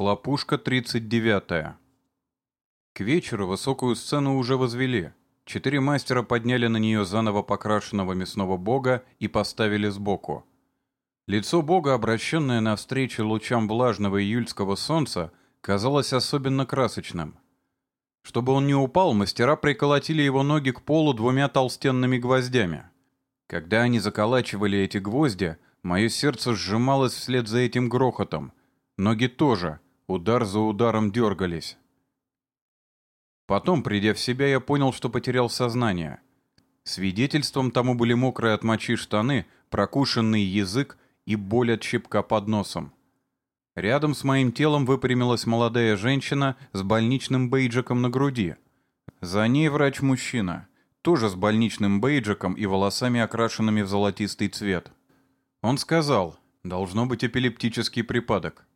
Хлопушка 39. К вечеру высокую сцену уже возвели. Четыре мастера подняли на нее заново покрашенного мясного бога и поставили сбоку. Лицо бога, обращенное навстречу лучам влажного июльского солнца, казалось особенно красочным. Чтобы он не упал, мастера приколотили его ноги к полу двумя толстенными гвоздями. Когда они заколачивали эти гвозди, мое сердце сжималось вслед за этим грохотом. Ноги тоже, удар за ударом дергались. Потом, придя в себя, я понял, что потерял сознание. Свидетельством тому были мокрые от мочи штаны, прокушенный язык и боль от щипка под носом. Рядом с моим телом выпрямилась молодая женщина с больничным бейджиком на груди. За ней врач-мужчина, тоже с больничным бейджиком и волосами, окрашенными в золотистый цвет. Он сказал, должно быть эпилептический припадок.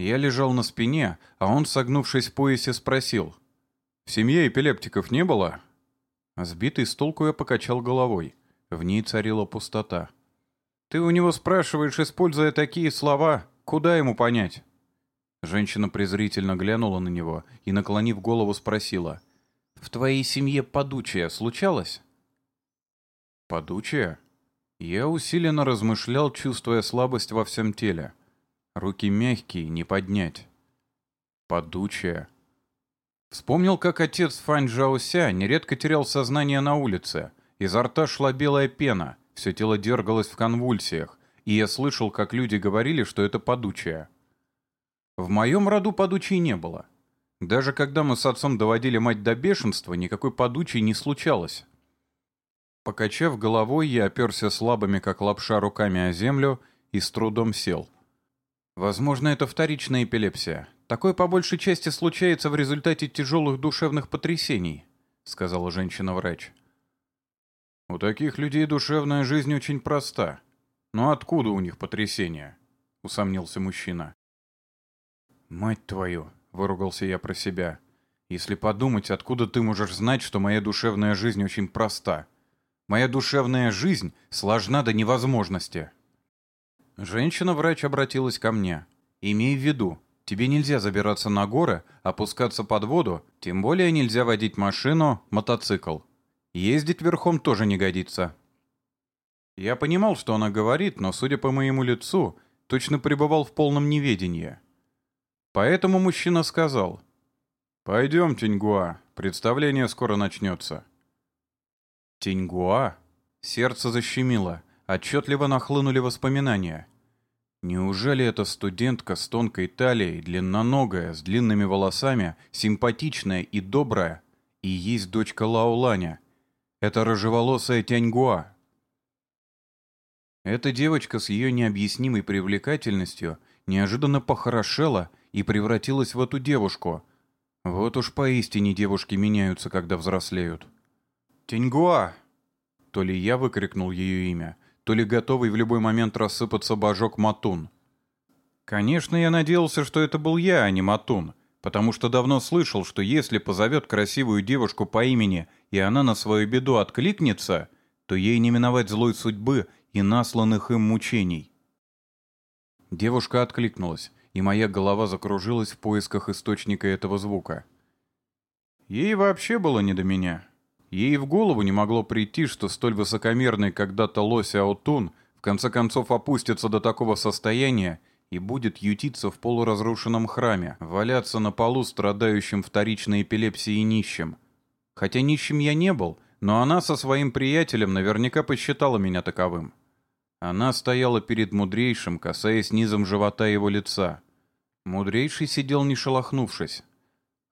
Я лежал на спине, а он, согнувшись в поясе, спросил, в семье эпилептиков не было?» Сбитый с толку я покачал головой. В ней царила пустота. «Ты у него спрашиваешь, используя такие слова, куда ему понять?» Женщина презрительно глянула на него и, наклонив голову, спросила. «В твоей семье подучая случалось?» «Подучая?» Я усиленно размышлял, чувствуя слабость во всем теле. Руки мягкие, не поднять. «Подучая?» Вспомнил, как отец Фань Жаося нередко терял сознание на улице. Изо рта шла белая пена, все тело дергалось в конвульсиях, и я слышал, как люди говорили, что это подучая. В моем роду подучей не было. Даже когда мы с отцом доводили мать до бешенства, никакой подучей не случалось. Покачав головой, я оперся слабыми, как лапша, руками о землю и с трудом сел. Возможно, это вторичная эпилепсия. Такое по большей части случается в результате тяжелых душевных потрясений», — сказала женщина-врач. «У таких людей душевная жизнь очень проста. Но откуда у них потрясения?» — усомнился мужчина. «Мать твою!» — выругался я про себя. «Если подумать, откуда ты можешь знать, что моя душевная жизнь очень проста? Моя душевная жизнь сложна до невозможности». Женщина-врач обратилась ко мне. «Имей в виду, Тебе нельзя забираться на горы, опускаться под воду, тем более нельзя водить машину, мотоцикл. Ездить верхом тоже не годится. Я понимал, что она говорит, но, судя по моему лицу, точно пребывал в полном неведении. Поэтому мужчина сказал, «Пойдем, Тиньгуа, представление скоро начнется». Тиньгуа? Сердце защемило, отчетливо нахлынули воспоминания. Неужели эта студентка с тонкой талией, длинноногая, с длинными волосами, симпатичная и добрая, и есть дочка Лауланя? Это рыжеволосая Тяньгуа. Эта девочка с ее необъяснимой привлекательностью неожиданно похорошела и превратилась в эту девушку. Вот уж поистине девушки меняются, когда взрослеют. «Тяньгуа!» То ли я выкрикнул ее имя, то ли готовый в любой момент рассыпаться божок Матун. Конечно, я надеялся, что это был я, а не Матун, потому что давно слышал, что если позовет красивую девушку по имени, и она на свою беду откликнется, то ей не миновать злой судьбы и насланных им мучений. Девушка откликнулась, и моя голова закружилась в поисках источника этого звука. Ей вообще было не до меня. Ей в голову не могло прийти, что столь высокомерный когда-то лось Аутун в конце концов опустится до такого состояния и будет ютиться в полуразрушенном храме, валяться на полу страдающим вторичной эпилепсией нищим. Хотя нищим я не был, но она со своим приятелем наверняка посчитала меня таковым. Она стояла перед мудрейшим, касаясь низом живота его лица. Мудрейший сидел не шелохнувшись.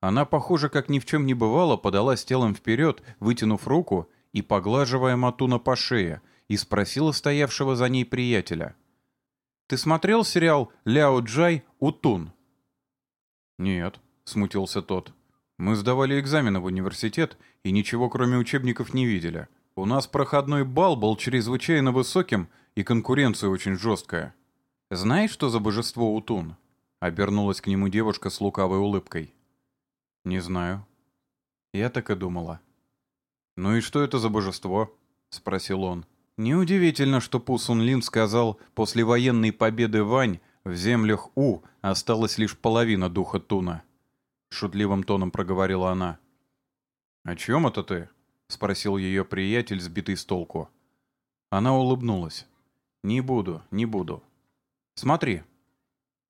Она, похоже, как ни в чем не бывало, подалась телом вперед, вытянув руку и поглаживая Матуна по шее, и спросила стоявшего за ней приятеля. «Ты смотрел сериал «Ляо Джай Утун»?» «Нет», — смутился тот. «Мы сдавали экзамены в университет и ничего кроме учебников не видели. У нас проходной балл был чрезвычайно высоким и конкуренция очень жесткая». «Знаешь, что за божество Утун?» — обернулась к нему девушка с лукавой улыбкой. «Не знаю». Я так и думала. «Ну и что это за божество?» — спросил он. Неудивительно, что Пу Сун Лин сказал, после военной победы Вань в землях У Осталась лишь половина духа Туна. Шутливым тоном проговорила она. «О чем это ты?» — спросил ее приятель, сбитый с толку. Она улыбнулась. «Не буду, не буду. Смотри».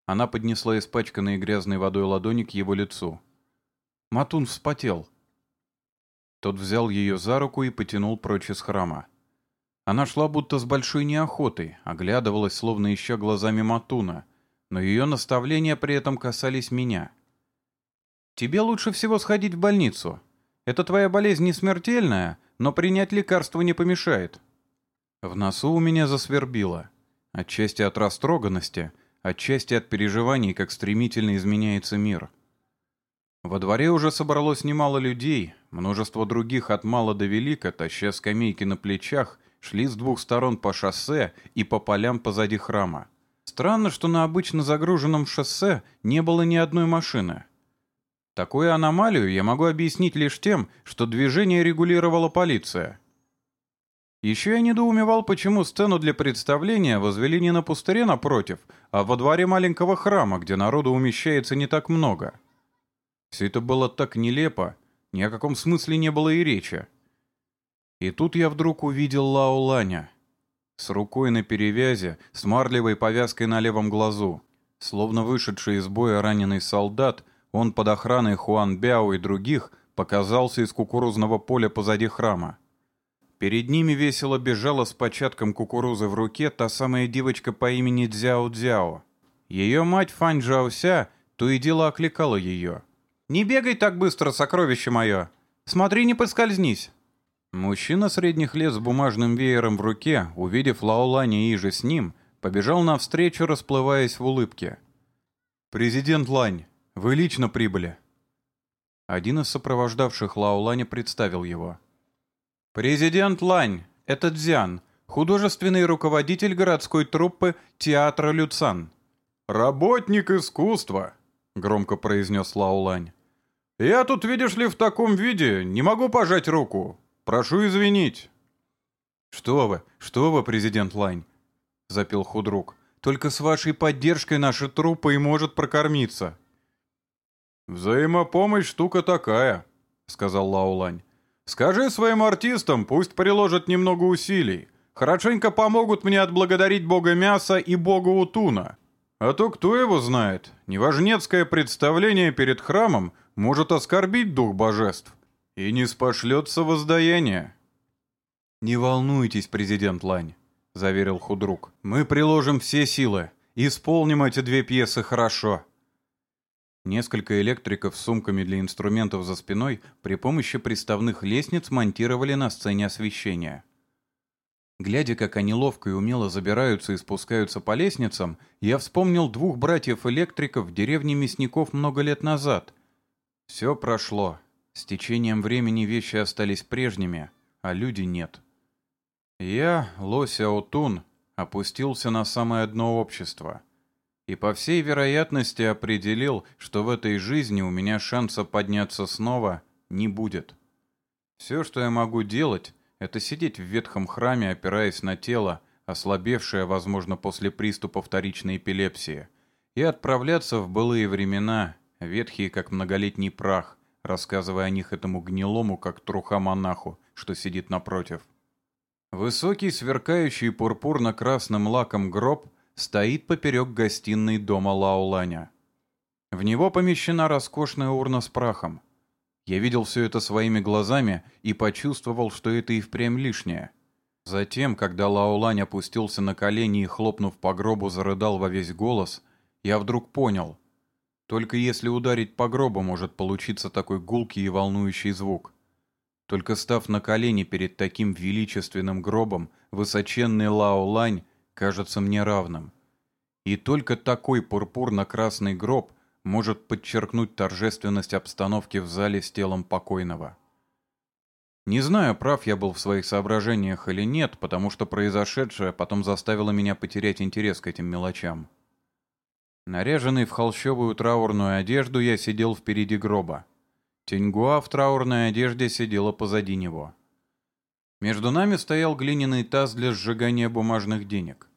Она поднесла испачканной грязной водой ладони к его лицу. Матун вспотел. Тот взял ее за руку и потянул прочь из храма. Она шла будто с большой неохотой, оглядывалась, словно ища глазами Матуна, но ее наставления при этом касались меня. «Тебе лучше всего сходить в больницу. Это твоя болезнь не смертельная, но принять лекарство не помешает». В носу у меня засвербило. Отчасти от растроганности, отчасти от переживаний, как стремительно изменяется мир. Во дворе уже собралось немало людей, множество других от мала до велика, таща скамейки на плечах, шли с двух сторон по шоссе и по полям позади храма. Странно, что на обычно загруженном шоссе не было ни одной машины. Такую аномалию я могу объяснить лишь тем, что движение регулировала полиция. Еще я недоумевал, почему сцену для представления возвели не на пустыре напротив, а во дворе маленького храма, где народу умещается не так много. Все это было так нелепо, ни о каком смысле не было и речи. И тут я вдруг увидел Лао Ланя. С рукой на перевязи, с марлевой повязкой на левом глазу. Словно вышедший из боя раненый солдат, он под охраной Хуан Бяо и других показался из кукурузного поля позади храма. Перед ними весело бежала с початком кукурузы в руке та самая девочка по имени Дзяо Дзяо. Ее мать Фань Джаося то и дело окликала ее. «Не бегай так быстро, сокровище мое! Смотри, не поскользнись!» Мужчина средних лет с бумажным веером в руке, увидев Лаолани и же с ним, побежал навстречу, расплываясь в улыбке. «Президент Лань, вы лично прибыли?» Один из сопровождавших Лаолани представил его. «Президент Лань, это Дзян, художественный руководитель городской труппы театра Люцан». «Работник искусства», — громко произнес Лаолань. «Я тут, видишь ли, в таком виде, не могу пожать руку. Прошу извинить». «Что вы, что вы, президент Лайн?» — запел худрук. «Только с вашей поддержкой наша труппа и может прокормиться». «Взаимопомощь штука такая», — сказал Лаулань. «Скажи своим артистам, пусть приложат немного усилий. Хорошенько помогут мне отблагодарить бога мяса и бога утуна. А то кто его знает, неважнецкое представление перед храмом может оскорбить дух божеств и не спошлется воздаяние. «Не волнуйтесь, президент Лань», — заверил худрук. «Мы приложим все силы, исполним эти две пьесы хорошо». Несколько электриков с сумками для инструментов за спиной при помощи приставных лестниц монтировали на сцене освещение. Глядя, как они ловко и умело забираются и спускаются по лестницам, я вспомнил двух братьев-электриков в деревне Мясников много лет назад, все прошло. С течением времени вещи остались прежними, а люди нет. Я, Лося Отун, опустился на самое дно общества. И по всей вероятности определил, что в этой жизни у меня шанса подняться снова не будет. Все, что я могу делать, это сидеть в ветхом храме, опираясь на тело, ослабевшее, возможно, после приступа вторичной эпилепсии, и отправляться в былые времена, ветхие, как многолетний прах, рассказывая о них этому гнилому, как труха монаху, что сидит напротив. Высокий, сверкающий пурпурно-красным лаком гроб стоит поперек гостиной дома Лауланя. В него помещена роскошная урна с прахом. Я видел все это своими глазами и почувствовал, что это и впрямь лишнее. Затем, когда Лаулань опустился на колени и, хлопнув по гробу, зарыдал во весь голос, я вдруг понял — только если ударить по гробу, может получиться такой гулкий и волнующий звук. Только став на колени перед таким величественным гробом, высоченный Лао Лань кажется мне равным. И только такой пурпурно-красный гроб может подчеркнуть торжественность обстановки в зале с телом покойного. Не знаю, прав я был в своих соображениях или нет, потому что произошедшее потом заставило меня потерять интерес к этим мелочам. Наряженный в холщовую траурную одежду, я сидел впереди гроба. Теньгуа в траурной одежде сидела позади него. Между нами стоял глиняный таз для сжигания бумажных денег.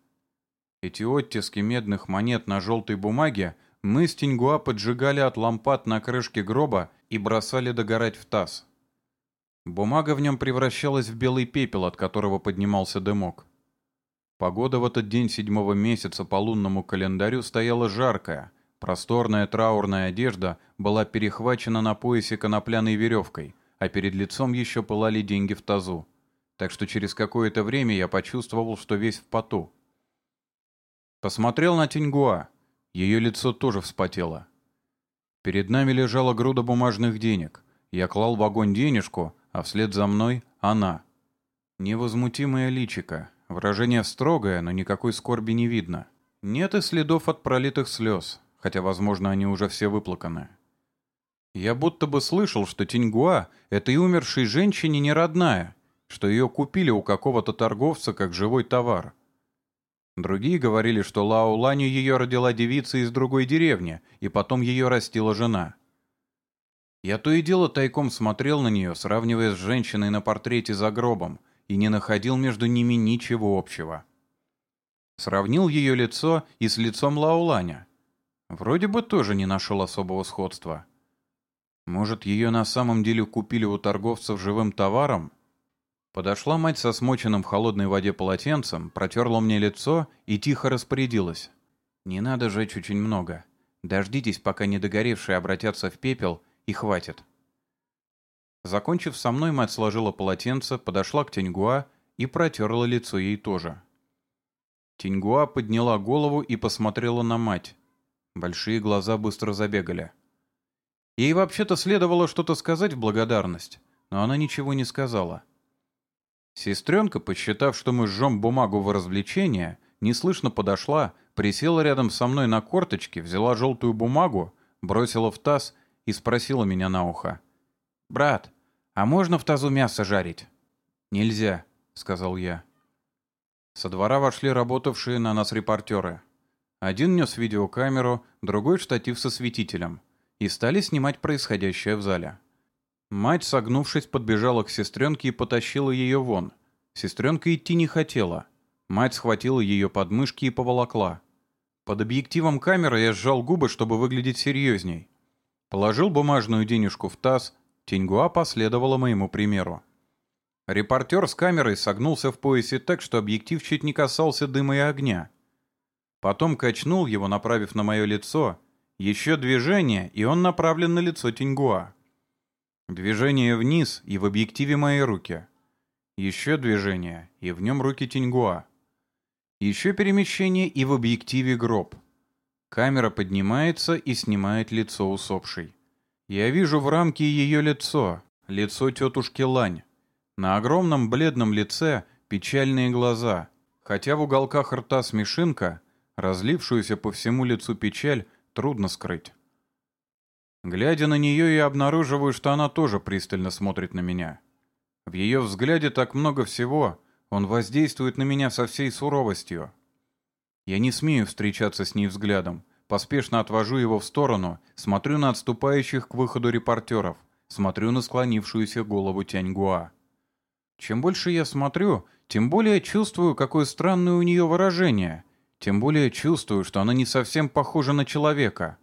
Эти оттиски медных монет на желтой бумаге мы с Тиньгуа поджигали от лампад на крышке гроба и бросали догорать в таз. Бумага в нем превращалась в белый пепел, от которого поднимался дымок. Погода в этот день седьмого месяца по лунному календарю стояла жаркая. Просторная траурная одежда была перехвачена на поясе конопляной веревкой, а перед лицом еще пылали деньги в тазу. Так что через какое-то время я почувствовал, что весь в поту. Посмотрел на Тиньгуа. Ее лицо тоже вспотело. Перед нами лежала груда бумажных денег. Я клал в огонь денежку, а вслед за мной — она. Невозмутимое личико, выражение строгое, но никакой скорби не видно. Нет и следов от пролитых слез, хотя, возможно, они уже все выплаканы. Я будто бы слышал, что Тиньгуа этой умершей женщине не родная, что ее купили у какого-то торговца как живой товар. Другие говорили, что Лао Ланю ее родила девица из другой деревни, и потом ее растила жена. Я то и дело тайком смотрел на нее, сравнивая с женщиной на портрете за гробом, и не находил между ними ничего общего. Сравнил ее лицо и с лицом Лауланя. Вроде бы тоже не нашел особого сходства. Может, ее на самом деле купили у торговцев живым товаром? Подошла мать со смоченным в холодной воде полотенцем, протерла мне лицо и тихо распорядилась. «Не надо жечь очень много. Дождитесь, пока недогоревшие обратятся в пепел, и хватит. Закончив со мной, мать сложила полотенце, подошла к Теньгуа и протерла лицо ей тоже. Теньгуа подняла голову и посмотрела на мать. Большие глаза быстро забегали. Ей вообще-то следовало что-то сказать в благодарность, но она ничего не сказала. Сестренка, посчитав, что мы жжем бумагу в развлечение, неслышно подошла, присела рядом со мной на корточки, взяла желтую бумагу, бросила в таз и спросила меня на ухо. «Брат, а можно в тазу мясо жарить?» «Нельзя», — сказал я. Со двора вошли работавшие на нас репортеры. Один нес видеокамеру, другой — штатив со светителем. И стали снимать происходящее в зале. Мать, согнувшись, подбежала к сестренке и потащила ее вон. Сестренка идти не хотела. Мать схватила ее подмышки и поволокла. Под объективом камеры я сжал губы, чтобы выглядеть серьезней. Положил бумажную денежку в таз, Тиньгуа последовала моему примеру. Репортер с камерой согнулся в поясе так, что объектив чуть не касался дыма и огня. Потом качнул его, направив на мое лицо. Еще движение, и он направлен на лицо Тиньгуа. Движение вниз, и в объективе мои руки. Еще движение, и в нем руки Тиньгуа. Еще перемещение, и в объективе гроб. Камера поднимается и снимает лицо усопшей. Я вижу в рамке ее лицо, лицо тетушки Лань. На огромном бледном лице печальные глаза, хотя в уголках рта смешинка, разлившуюся по всему лицу печаль, трудно скрыть. Глядя на нее, я обнаруживаю, что она тоже пристально смотрит на меня. В ее взгляде так много всего, он воздействует на меня со всей суровостью. Я не смею встречаться с ней взглядом. Поспешно отвожу его в сторону, смотрю на отступающих к выходу репортеров, смотрю на склонившуюся голову Тяньгуа. Чем больше я смотрю, тем более чувствую, какое странное у нее выражение. Тем более чувствую, что она не совсем похожа на человека.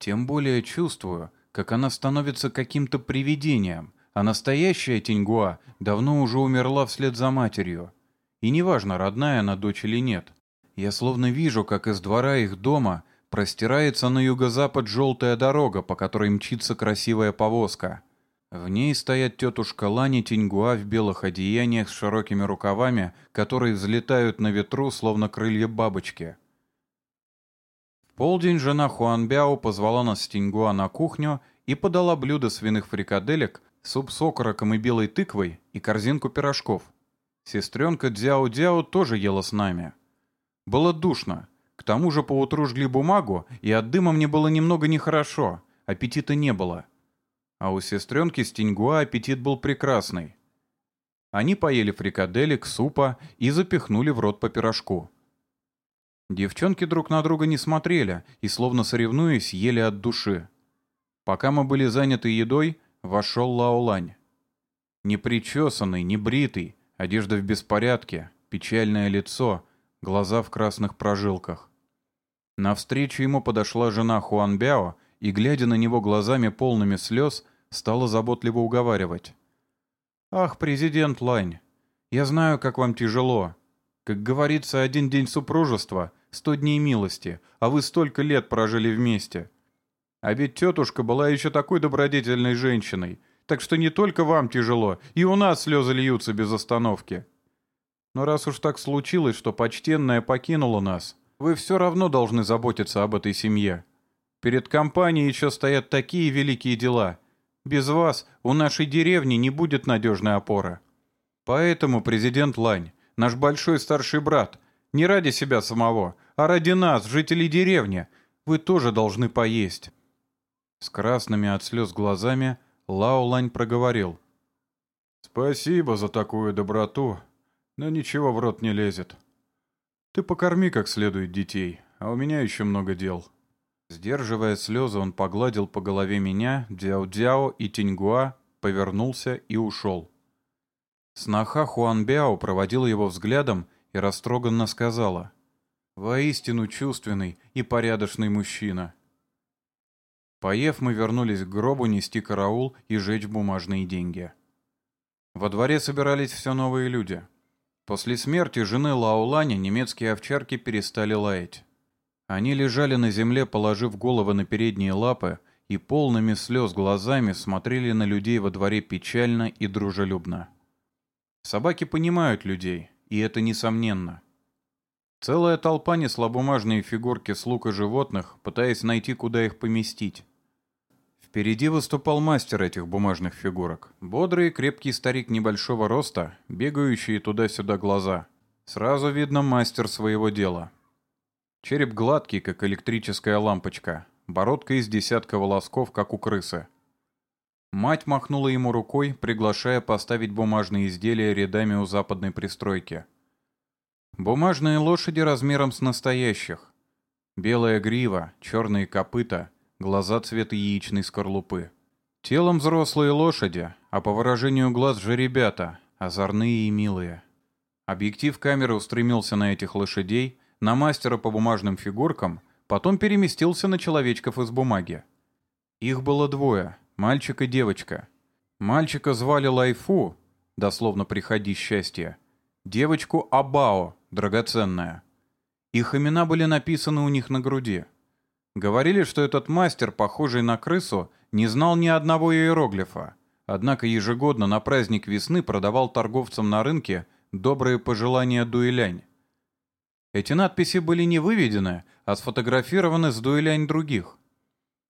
Тем более чувствую, как она становится каким-то привидением, а настоящая Тиньгуа давно уже умерла вслед за матерью. И неважно, родная она дочь или нет. Я словно вижу, как из двора их дома простирается на юго-запад желтая дорога, по которой мчится красивая повозка. В ней стоят тетушка Лани Тиньгуа в белых одеяниях с широкими рукавами, которые взлетают на ветру, словно крылья бабочки. Полдень жена Хуанбяо позвала нас с Тиньгуа на кухню и подала блюдо свиных фрикаделек, суп с окороком и белой тыквой и корзинку пирожков. Сестренка Дзяо-Дзяо тоже ела с нами. Было душно. К тому же поутру жгли бумагу, и от дыма мне было немного нехорошо. Аппетита не было. А у сестренки с Тиньгуа аппетит был прекрасный. Они поели фрикаделек, супа и запихнули в рот по пирожку. Девчонки друг на друга не смотрели и, словно соревнуясь, ели от души. Пока мы были заняты едой, вошел Лаолань. Непричесанный, небритый, одежда в беспорядке, печальное лицо — глаза в красных прожилках. Навстречу ему подошла жена Хуанбяо и, глядя на него глазами полными слез, стала заботливо уговаривать. «Ах, президент Лань, я знаю, как вам тяжело. Как говорится, один день супружества — сто дней милости, а вы столько лет прожили вместе. А ведь тетушка была еще такой добродетельной женщиной, так что не только вам тяжело, и у нас слезы льются без остановки. Но раз уж так случилось, что почтенная покинула нас, вы все равно должны заботиться об этой семье. Перед компанией еще стоят такие великие дела. Без вас у нашей деревни не будет надежной опоры. Поэтому, президент Лань, наш большой старший брат, не ради себя самого, а ради нас, жителей деревни, вы тоже должны поесть». С красными от слез глазами Лао Лань проговорил. «Спасибо за такую доброту, но ничего в рот не лезет. Ты покорми как следует детей, а у меня еще много дел». Сдерживая слезы, он погладил по голове меня, Дяо-Дяо и Тиньгуа, повернулся и ушел. Сноха Хуанбяо проводила его взглядом и растроганно сказала. «Воистину чувственный и порядочный мужчина». Поев, мы вернулись к гробу нести караул и жечь бумажные деньги. Во дворе собирались все новые люди. После смерти жены Лаулани немецкие овчарки перестали лаять. Они лежали на земле, положив головы на передние лапы, и полными слез глазами смотрели на людей во дворе печально и дружелюбно. Собаки понимают людей, и это несомненно. Целая толпа несла бумажные фигурки слуг и животных, пытаясь найти, куда их поместить. Впереди выступал мастер этих бумажных фигурок. Бодрый и крепкий старик небольшого роста, бегающие туда-сюда глаза. Сразу видно мастер своего дела. Череп гладкий, как электрическая лампочка. Бородка из десятка волосков, как у крысы. Мать махнула ему рукой, приглашая поставить бумажные изделия рядами у западной пристройки. Бумажные лошади размером с настоящих. Белая грива, черные копыта, глаза цвета яичной скорлупы. Телом взрослые лошади, а по выражению глаз же ребята, озорные и милые. Объектив камеры устремился на этих лошадей, на мастера по бумажным фигуркам, потом переместился на человечков из бумаги. Их было двое — Мальчик и девочка. Мальчика звали Лайфу, дословно «приходи счастье», девочку Абао, драгоценная. Их имена были написаны у них на груди. Говорили, что этот мастер, похожий на крысу, не знал ни одного иероглифа, однако ежегодно на праздник весны продавал торговцам на рынке добрые пожелания дуэлянь. Эти надписи были не выведены, а сфотографированы с дуэлянь других.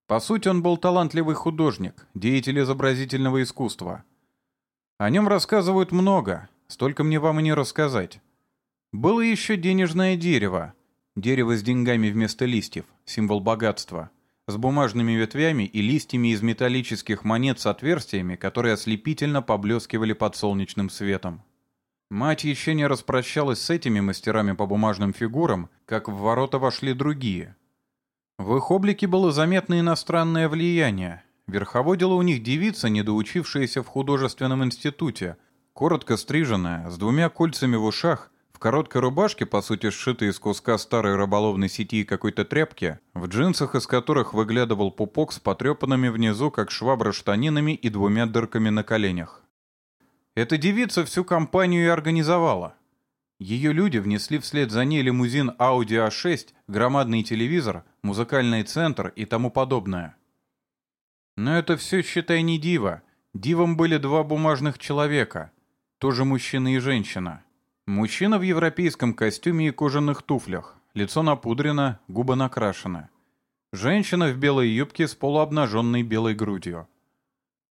По сути, он был талантливый художник, деятель изобразительного искусства. О нем рассказывают много, столько мне вам и не рассказать. Было еще денежное дерево. Дерево с деньгами вместо листьев, символ богатства. С бумажными ветвями и листьями из металлических монет с отверстиями, которые ослепительно поблескивали под солнечным светом. Мать еще не распрощалась с этими мастерами по бумажным фигурам, как в ворота вошли другие — в их облике было заметно иностранное влияние. Верховодила у них девица, недоучившаяся в художественном институте, коротко стриженная, с двумя кольцами в ушах, короткой рубашке, по сути сшитой из куска старой рыболовной сети и какой-то тряпки, в джинсах, из которых выглядывал пупок с потрепанными внизу, как швабра штанинами и двумя дырками на коленях. Эта девица всю компанию и организовала. Ее люди внесли вслед за ней лимузин Audi A6, громадный телевизор, музыкальный центр и тому подобное. Но это все, считай, не диво. Дивом были два бумажных человека, тоже мужчина и женщина. Мужчина в европейском костюме и кожаных туфлях, лицо напудрено, губы накрашены. Женщина в белой юбке с полуобнаженной белой грудью.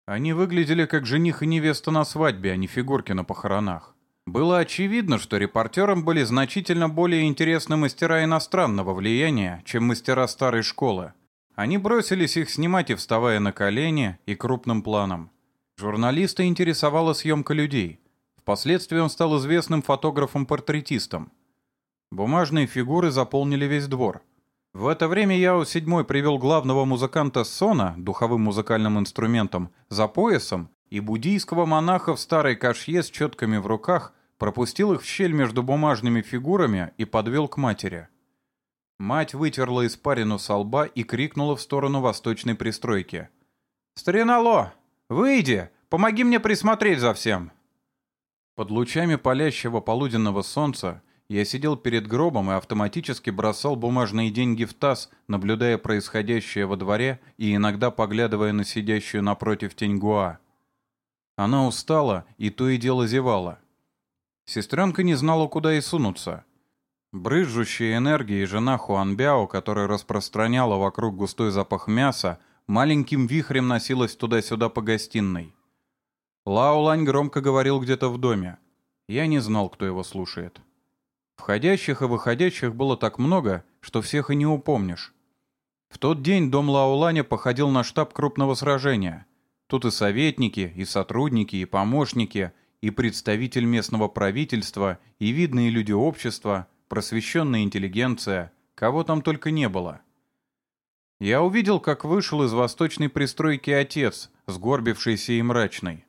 Они выглядели как жених и невеста на свадьбе, а не фигурки на похоронах. Было очевидно, что репортерам были значительно более интересны мастера иностранного влияния, чем мастера старой школы. Они бросились их снимать и вставая на колени, и крупным планом. Журналиста интересовала съемка людей. Впоследствии он стал известным фотографом-портретистом. Бумажные фигуры заполнили весь двор. В это время Яо седьмой привел главного музыканта Сона, духовым музыкальным инструментом, за поясом и буддийского монаха в старой кашье с четками в руках пропустил их в щель между бумажными фигурами и подвел к матери. Мать вытерла испарину со лба и крикнула в сторону восточной пристройки. «Старинало! Выйди! Помоги мне присмотреть за всем!» Под лучами палящего полуденного солнца я сидел перед гробом и автоматически бросал бумажные деньги в таз, наблюдая происходящее во дворе и иногда поглядывая на сидящую напротив Теньгуа. Она устала и то и дело зевала. Сестренка не знала, куда и сунуться. Брызжущая энергией жена Хуанбяо, которая распространяла вокруг густой запах мяса, маленьким вихрем носилась туда-сюда по гостиной. Лао Лань громко говорил где-то в доме. Я не знал, кто его слушает. Входящих и выходящих было так много, что всех и не упомнишь. В тот день дом Лауланя походил на штаб крупного сражения. Тут и советники, и сотрудники, и помощники, и представитель местного правительства, и видные люди общества, просвещенная интеллигенция, кого там только не было. Я увидел, как вышел из восточной пристройки отец, сгорбившийся и мрачный.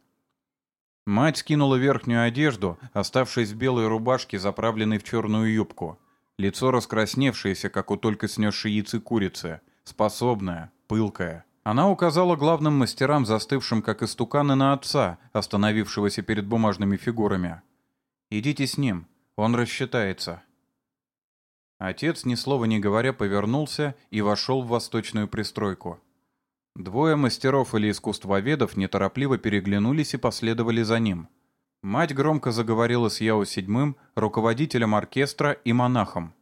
Мать скинула верхнюю одежду, оставшись в белой рубашке, заправленной в черную юбку. Лицо раскрасневшееся, как у только снесшей яйцы курицы. Способная, пылкая. Она указала главным мастерам, застывшим как истуканы на отца, остановившегося перед бумажными фигурами. «Идите с ним, он рассчитается». Отец, ни слова не говоря, повернулся и вошел в восточную пристройку. Двое мастеров или искусствоведов неторопливо переглянулись и последовали за ним. Мать громко заговорила с Яо Седьмым, руководителем оркестра и монахом.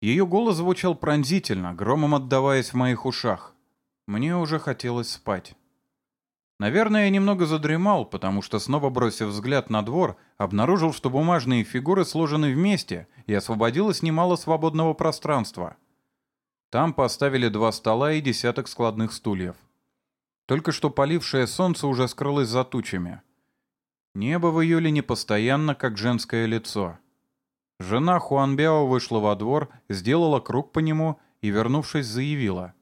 Ее голос звучал пронзительно, громом отдаваясь в моих ушах. Мне уже хотелось спать. Наверное, я немного задремал, потому что, снова бросив взгляд на двор, обнаружил, что бумажные фигуры сложены вместе, и освободилось немало свободного пространства — там поставили два стола и десяток складных стульев. Только что полившее солнце уже скрылось за тучами. Небо в июле непостоянно, как женское лицо. Жена Хуанбяо вышла во двор, сделала круг по нему и, вернувшись, заявила.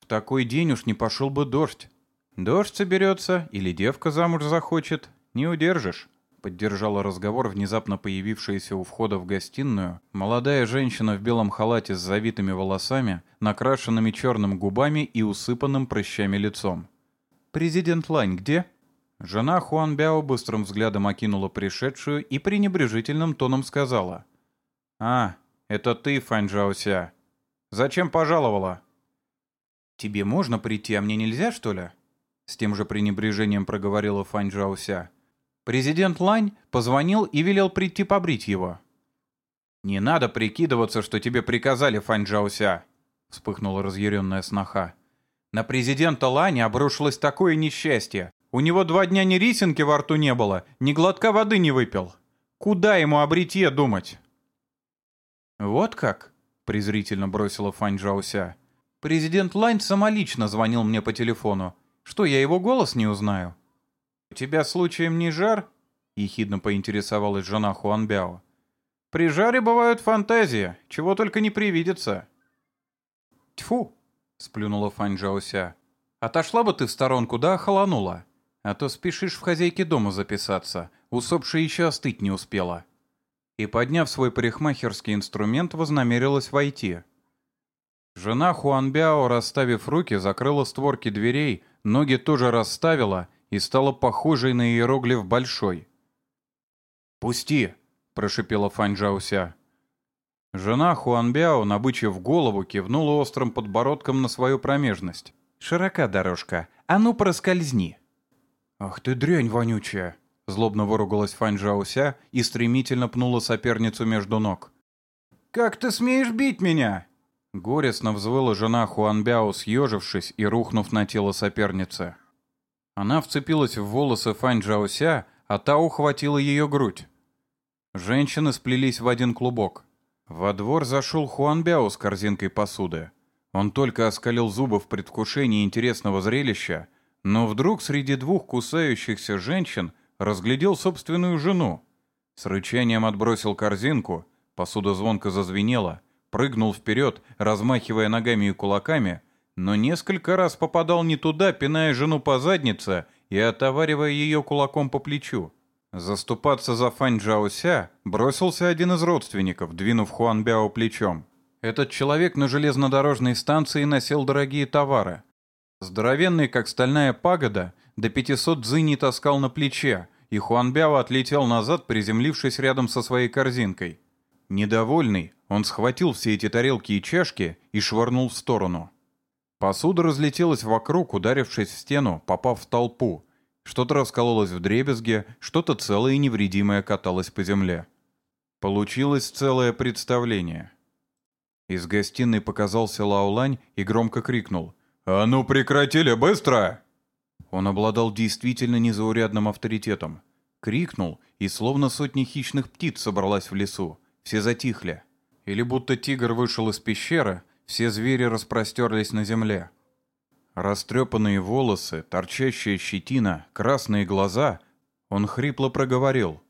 «В такой день уж не пошел бы дождь. Дождь соберется или девка замуж захочет, не удержишь» поддержала разговор внезапно появившаяся у входа в гостиную молодая женщина в белом халате с завитыми волосами, накрашенными черным губами и усыпанным прыщами лицом. «Президент Лань где?» Жена Хуан Бяо быстрым взглядом окинула пришедшую и пренебрежительным тоном сказала. «А, это ты, Фань Джаося. Зачем пожаловала?» «Тебе можно прийти, а мне нельзя, что ли?» С тем же пренебрежением проговорила Фань Джаося. Президент Лань позвонил и велел прийти побрить его. «Не надо прикидываться, что тебе приказали, Фань Джауся!» — вспыхнула разъяренная сноха. «На президента Ланя обрушилось такое несчастье. У него два дня ни рисинки во рту не было, ни глотка воды не выпил. Куда ему о думать?» «Вот как?» — презрительно бросила Фань Джауся. «Президент Лань самолично звонил мне по телефону. Что, я его голос не узнаю?» «У тебя случаем не жар?» — ехидно поинтересовалась жена Хуанбяо. «При жаре бывают фантазии, чего только не привидится». «Тьфу!» — сплюнула Фань Джаося. «Отошла бы ты в сторонку, да охолонула. А то спешишь в хозяйке дома записаться, усопшая еще остыть не успела». И, подняв свой парикмахерский инструмент, вознамерилась войти. Жена Хуанбяо, расставив руки, закрыла створки дверей, ноги тоже расставила и стала похожей на иероглиф большой. «Пусти!» — прошипела Фань Джауся. Жена Хуанбяо, набычив голову, кивнула острым подбородком на свою промежность. «Широка дорожка. А ну, проскользни!» «Ах ты дрянь вонючая!» — злобно выругалась Фань Джауся и стремительно пнула соперницу между ног. «Как ты смеешь бить меня?» Горестно взвыла жена Хуанбяо, съежившись и рухнув на тело соперницы. Она вцепилась в волосы Фань Джаося, а та ухватила ее грудь. Женщины сплелись в один клубок. Во двор зашел Хуан Бяо с корзинкой посуды. Он только оскалил зубы в предвкушении интересного зрелища, но вдруг среди двух кусающихся женщин разглядел собственную жену. С рычанием отбросил корзинку, посуда звонко зазвенела, прыгнул вперед, размахивая ногами и кулаками, но несколько раз попадал не туда, пиная жену по заднице и отоваривая ее кулаком по плечу. Заступаться за Фань Джаося бросился один из родственников, двинув Хуан Бяо плечом. Этот человек на железнодорожной станции носил дорогие товары. Здоровенный, как стальная пагода, до 500 дзыней таскал на плече, и Хуанбяо отлетел назад, приземлившись рядом со своей корзинкой. Недовольный, он схватил все эти тарелки и чашки и швырнул в сторону. Посуда разлетелась вокруг, ударившись в стену, попав в толпу. Что-то раскололось в дребезге, что-то целое и невредимое каталось по земле. Получилось целое представление. Из гостиной показался Лаулань и громко крикнул. «А ну прекратили, быстро!» Он обладал действительно незаурядным авторитетом. Крикнул, и словно сотни хищных птиц собралась в лесу. Все затихли. Или будто тигр вышел из пещеры, все звери распростерлись на земле. Растрепанные волосы, торчащая щетина, красные глаза. Он хрипло проговорил.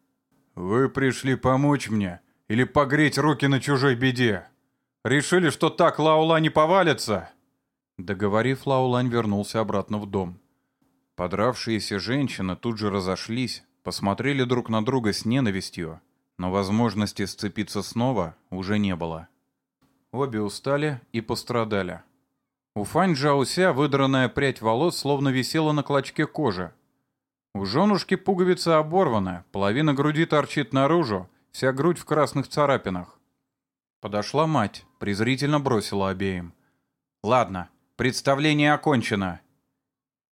«Вы пришли помочь мне или погреть руки на чужой беде? Решили, что так Лаула не повалится?» Договорив, Лаулань вернулся обратно в дом. Подравшиеся женщины тут же разошлись, посмотрели друг на друга с ненавистью, но возможности сцепиться снова уже не было. Обе устали и пострадали. У Фань Джауся выдранная прядь волос словно висела на клочке кожи. У женушки пуговица оборвана, половина груди торчит наружу, вся грудь в красных царапинах. Подошла мать, презрительно бросила обеим. «Ладно, представление окончено!»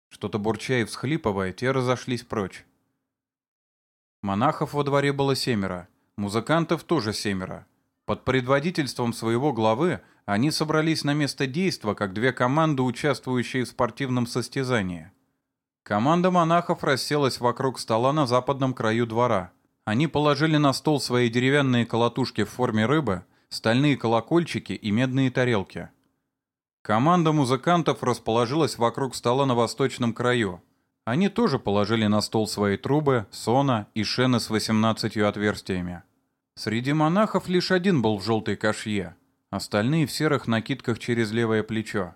Что-то бурча и всхлипывая, те разошлись прочь. Монахов во дворе было семеро, музыкантов тоже семеро. Под предводительством своего главы они собрались на место действа, как две команды, участвующие в спортивном состязании. Команда монахов расселась вокруг стола на западном краю двора. Они положили на стол свои деревянные колотушки в форме рыбы, стальные колокольчики и медные тарелки. Команда музыкантов расположилась вокруг стола на восточном краю. Они тоже положили на стол свои трубы, сона и шены с 18 отверстиями. Среди монахов лишь один был в желтой кашье, остальные в серых накидках через левое плечо.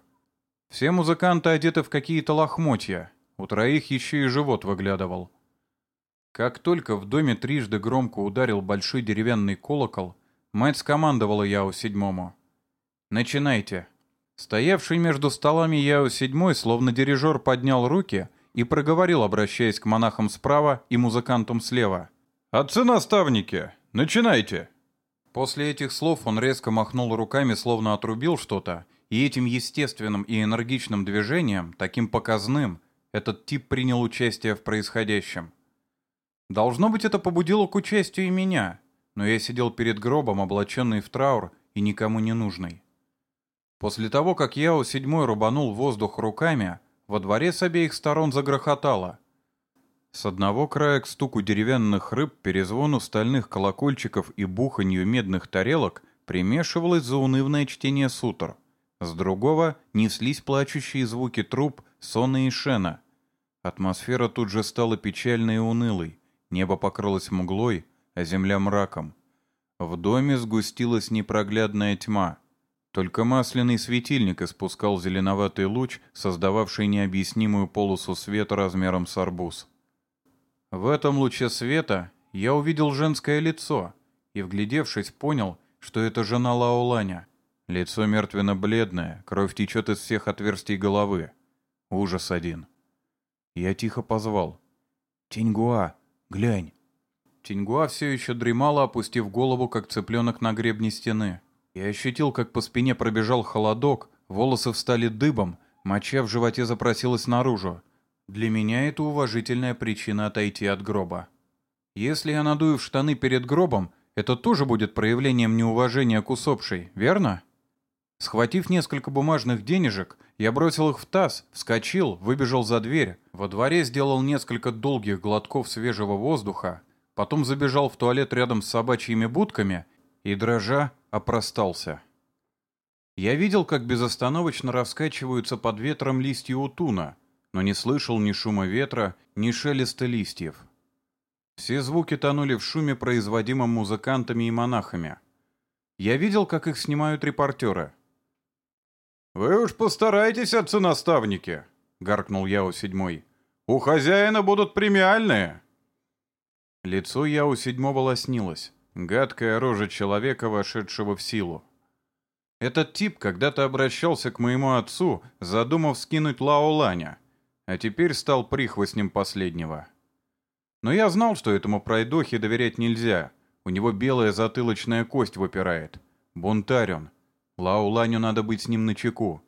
Все музыканты одеты в какие-то лохмотья, у троих еще и живот выглядывал. Как только в доме трижды громко ударил большой деревянный колокол, мать скомандовала Яу седьмому. «Начинайте!» Стоявший между столами Яо седьмой, словно дирижер, поднял руки и проговорил, обращаясь к монахам справа и музыкантам слева. «Отцы-наставники, начинайте!» После этих слов он резко махнул руками, словно отрубил что-то, и этим естественным и энергичным движением, таким показным, этот тип принял участие в происходящем. Должно быть, это побудило к участию и меня, но я сидел перед гробом, облаченный в траур и никому не нужный. После того, как Яо седьмой рубанул воздух руками, во дворе с обеих сторон загрохотало. С одного края к стуку деревянных рыб, перезвону стальных колокольчиков и буханью медных тарелок примешивалось заунывное чтение сутр. С другого неслись плачущие звуки труб, сона и шена. Атмосфера тут же стала печальной и унылой. Небо покрылось мглой, а земля мраком. В доме сгустилась непроглядная тьма — только масляный светильник испускал зеленоватый луч, создававший необъяснимую полосу света размером с арбуз. В этом луче света я увидел женское лицо и, вглядевшись, понял, что это жена Лаоланя. Лицо мертвенно-бледное, кровь течет из всех отверстий головы. Ужас один. Я тихо позвал. «Тиньгуа, глянь!» Тиньгуа все еще дремала, опустив голову, как цыпленок на гребне стены. Я ощутил, как по спине пробежал холодок, волосы встали дыбом, моча в животе запросилась наружу. Для меня это уважительная причина отойти от гроба. Если я надую в штаны перед гробом, это тоже будет проявлением неуважения к усопшей, верно? Схватив несколько бумажных денежек, я бросил их в таз, вскочил, выбежал за дверь, во дворе сделал несколько долгих глотков свежего воздуха, потом забежал в туалет рядом с собачьими будками и, дрожа, опростался. Я видел, как безостановочно раскачиваются под ветром листья утуна, но не слышал ни шума ветра, ни шелеста листьев. Все звуки тонули в шуме, производимом музыкантами и монахами. Я видел, как их снимают репортеры. «Вы уж постарайтесь, отцы-наставники!» — гаркнул Яо седьмой. «У хозяина будут премиальные!» Лицо Яо седьмого лоснилось. Гадкая рожа человека, вошедшего в силу. Этот тип когда-то обращался к моему отцу, задумав скинуть Лао Ланя, а теперь стал прихвостнем последнего. Но я знал, что этому пройдохе доверять нельзя. У него белая затылочная кость выпирает. Бунтарь он. Лао Ланю надо быть с ним начеку.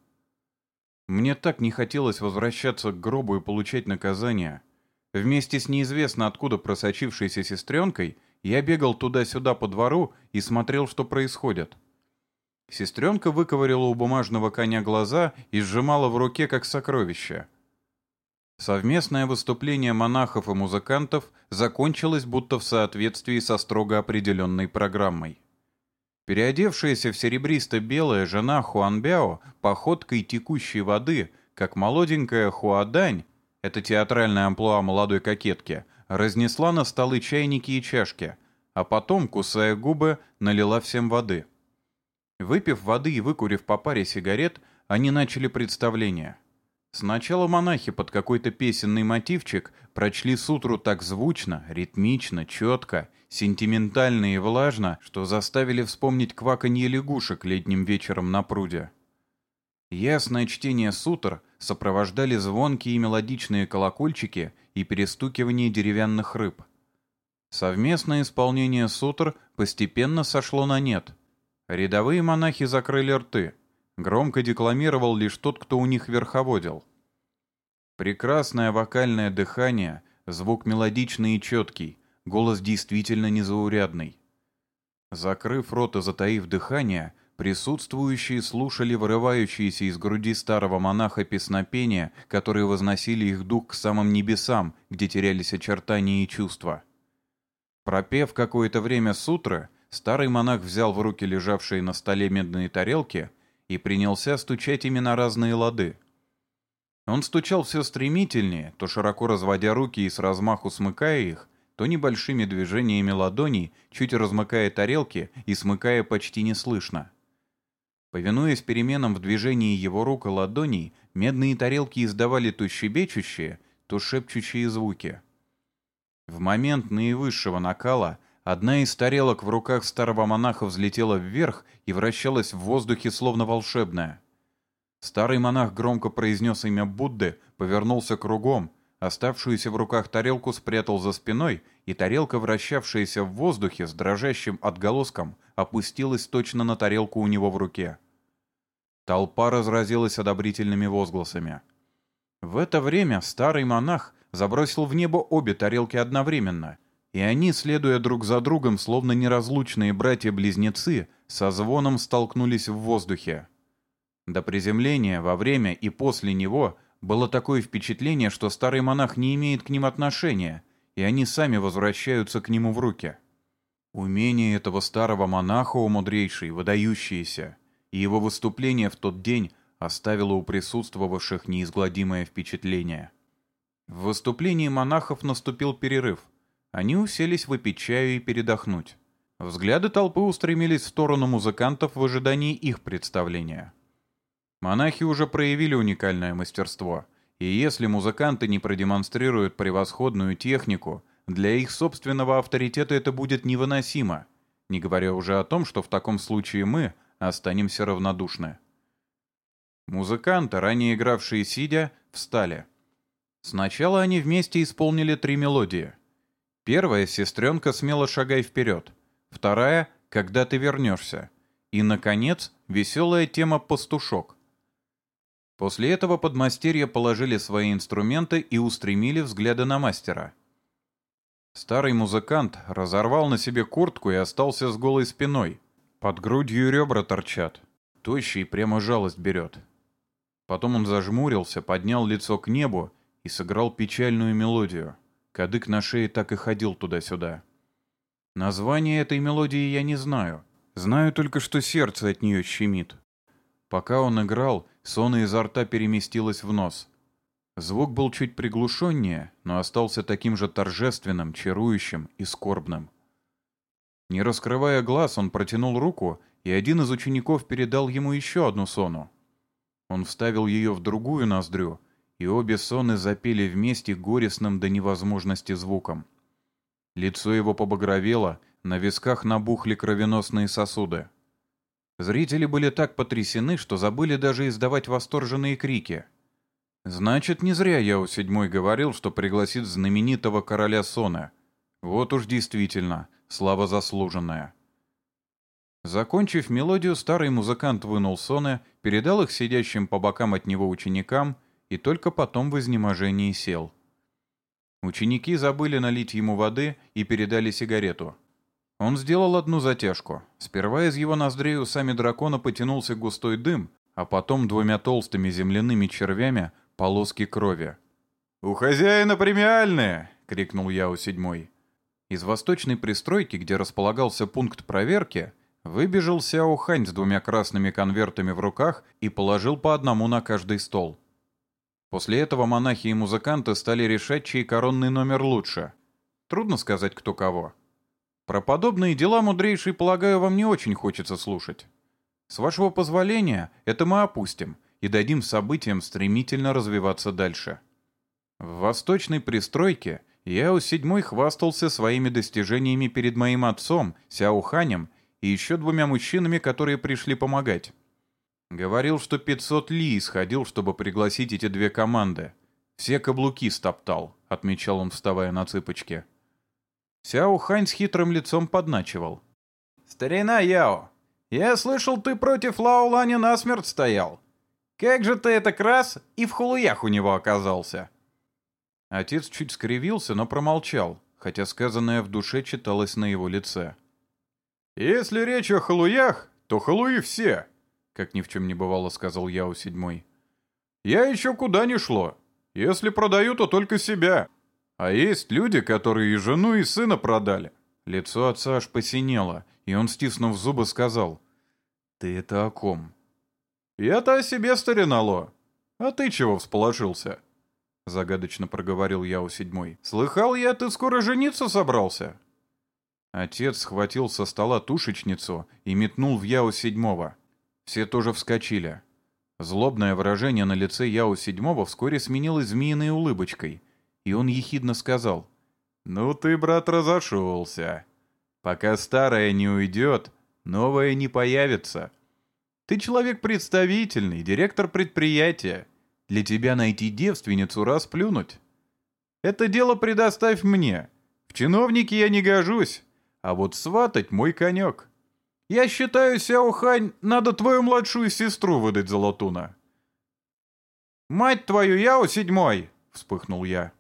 Мне так не хотелось возвращаться к гробу и получать наказание. Вместе с неизвестно откуда просочившейся сестренкой я бегал туда-сюда по двору и смотрел, что происходит. Сестренка выковырила у бумажного коня глаза и сжимала в руке как сокровище. Совместное выступление монахов и музыкантов закончилось будто в соответствии со строго определенной программой. Переодевшаяся в серебристо-белое жена Хуанбяо походкой текущей воды, как молоденькая Хуадань, это театральная амплуа молодой кокетки, разнесла на столы чайники и чашки, а потом, кусая губы, налила всем воды. Выпив воды и выкурив по паре сигарет, они начали представление. Сначала монахи под какой-то песенный мотивчик прочли сутру так звучно, ритмично, четко, сентиментально и влажно, что заставили вспомнить кваканье лягушек летним вечером на пруде. Ясное чтение сутр сопровождали звонкие и мелодичные колокольчики и перестукивание деревянных рыб. Совместное исполнение сутр постепенно сошло на нет — Рядовые монахи закрыли рты. Громко декламировал лишь тот, кто у них верховодил. Прекрасное вокальное дыхание, звук мелодичный и четкий, голос действительно незаурядный. Закрыв рот и затаив дыхание, присутствующие слушали вырывающиеся из груди старого монаха песнопения, которые возносили их дух к самым небесам, где терялись очертания и чувства. Пропев какое-то время сутры, Старый монах взял в руки лежавшие на столе медные тарелки и принялся стучать ими на разные лады. Он стучал все стремительнее, то широко разводя руки и с размаху смыкая их, то небольшими движениями ладоней, чуть размыкая тарелки и смыкая почти неслышно. Повинуясь переменам в движении его рук и ладоней, медные тарелки издавали то щебечущие, то шепчущие звуки. В момент наивысшего накала Одна из тарелок в руках старого монаха взлетела вверх и вращалась в воздухе, словно волшебная. Старый монах громко произнес имя Будды, повернулся кругом, оставшуюся в руках тарелку спрятал за спиной, и тарелка, вращавшаяся в воздухе с дрожащим отголоском, опустилась точно на тарелку у него в руке. Толпа разразилась одобрительными возгласами. В это время старый монах забросил в небо обе тарелки одновременно и они, следуя друг за другом, словно неразлучные братья-близнецы, со звоном столкнулись в воздухе. До приземления, во время и после него было такое впечатление, что старый монах не имеет к ним отношения, и они сами возвращаются к нему в руки. Умение этого старого монаха у мудрейшей, выдающееся, и его выступление в тот день оставило у присутствовавших неизгладимое впечатление. В выступлении монахов наступил перерыв — они уселись выпить чаю и передохнуть. Взгляды толпы устремились в сторону музыкантов в ожидании их представления. Монахи уже проявили уникальное мастерство, и если музыканты не продемонстрируют превосходную технику, для их собственного авторитета это будет невыносимо, не говоря уже о том, что в таком случае мы останемся равнодушны. Музыканты, ранее игравшие сидя, встали. Сначала они вместе исполнили три мелодии — Первая — сестренка смело шагай вперед. Вторая — когда ты вернешься. И, наконец, веселая тема «Пастушок». После этого подмастерья положили свои инструменты и устремили взгляды на мастера. Старый музыкант разорвал на себе куртку и остался с голой спиной. Под грудью ребра торчат. Тощий прямо жалость берет. Потом он зажмурился, поднял лицо к небу и сыграл печальную мелодию. Кадык на шее так и ходил туда-сюда. Название этой мелодии я не знаю. Знаю только, что сердце от нее щемит. Пока он играл, сон изо рта переместилось в нос. Звук был чуть приглушеннее, но остался таким же торжественным, чарующим и скорбным. Не раскрывая глаз, он протянул руку, и один из учеников передал ему еще одну сону. Он вставил ее в другую ноздрю — и обе соны запели вместе горестным до невозможности звуком. Лицо его побагровело, на висках набухли кровеносные сосуды. Зрители были так потрясены, что забыли даже издавать восторженные крики. Значит, не зря я у седьмой говорил, что пригласит знаменитого короля Сона. Вот уж действительно, слава заслуженная. Закончив мелодию, старый музыкант вынул соны, передал их сидящим по бокам от него ученикам и только потом в изнеможении сел. Ученики забыли налить ему воды и передали сигарету. Он сделал одну затяжку. Сперва из его ноздрей сами дракона потянулся густой дым, а потом двумя толстыми земляными червями полоски крови. «У хозяина премиальные!» — крикнул я у седьмой. Из восточной пристройки, где располагался пункт проверки, выбежал Сяо Хань с двумя красными конвертами в руках и положил по одному на каждый стол. После этого монахи и музыканты стали решать, чей коронный номер лучше. Трудно сказать, кто кого. Про подобные дела, мудрейший, полагаю, вам не очень хочется слушать. С вашего позволения, это мы опустим и дадим событиям стремительно развиваться дальше. В восточной пристройке я у седьмой хвастался своими достижениями перед моим отцом, Сяоханем, и еще двумя мужчинами, которые пришли помогать. Говорил, что 500 ли исходил, чтобы пригласить эти две команды. Все каблуки стоптал, отмечал он, вставая на цыпочки. Сяо Хань с хитрым лицом подначивал. «Старина Яо, я слышал, ты против Лао Ланя насмерть стоял. Как же ты это раз и в холуях у него оказался?» Отец чуть скривился, но промолчал, хотя сказанное в душе читалось на его лице. «Если речь о халуях, то халуи все», — как ни в чем не бывало, сказал Яо седьмой. «Я еще куда не шло. Если продаю, то только себя. А есть люди, которые и жену, и сына продали». Лицо отца аж посинело, и он, стиснув зубы, сказал. «Ты это о ком?» «Я-то о себе, старинало. А ты чего всполошился?» Загадочно проговорил я у седьмой. «Слыхал я, ты скоро жениться собрался?» Отец схватил со стола тушечницу и метнул в Яу седьмого. Все тоже вскочили. Злобное выражение на лице Яу седьмого вскоре сменилось змеиной улыбочкой, и он ехидно сказал, «Ну ты, брат, разошелся. Пока старое не уйдет, новое не появится. Ты человек представительный, директор предприятия. Для тебя найти девственницу расплюнуть. Это дело предоставь мне. В чиновники я не гожусь, а вот сватать мой конек. Я считаю, Сяохань, надо твою младшую сестру выдать за Латуна. «Мать твою, Яо седьмой!» — вспыхнул я.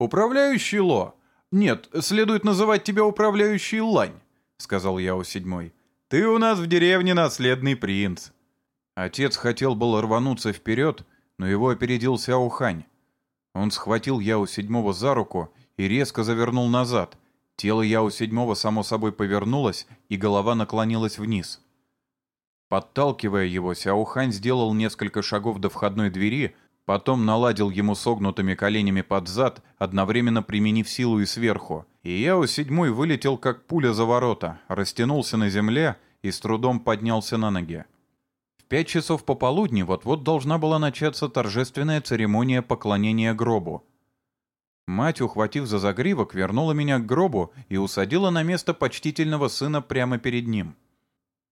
«Управляющий Ло. Нет, следует называть тебя управляющий Лань», — сказал Яо седьмой. «Ты у нас в деревне наследный принц». Отец хотел было рвануться вперед, но его опередил Сяохань. Он схватил Яо седьмого за руку и резко завернул назад, Тело Яо седьмого само собой повернулось, и голова наклонилась вниз. Подталкивая его, Сяохань сделал несколько шагов до входной двери, потом наладил ему согнутыми коленями под зад, одновременно применив силу и сверху, и Яо седьмой вылетел как пуля за ворота, растянулся на земле и с трудом поднялся на ноги. В пять часов пополудни вот-вот должна была начаться торжественная церемония поклонения гробу. Мать, ухватив за загривок, вернула меня к гробу и усадила на место почтительного сына прямо перед ним.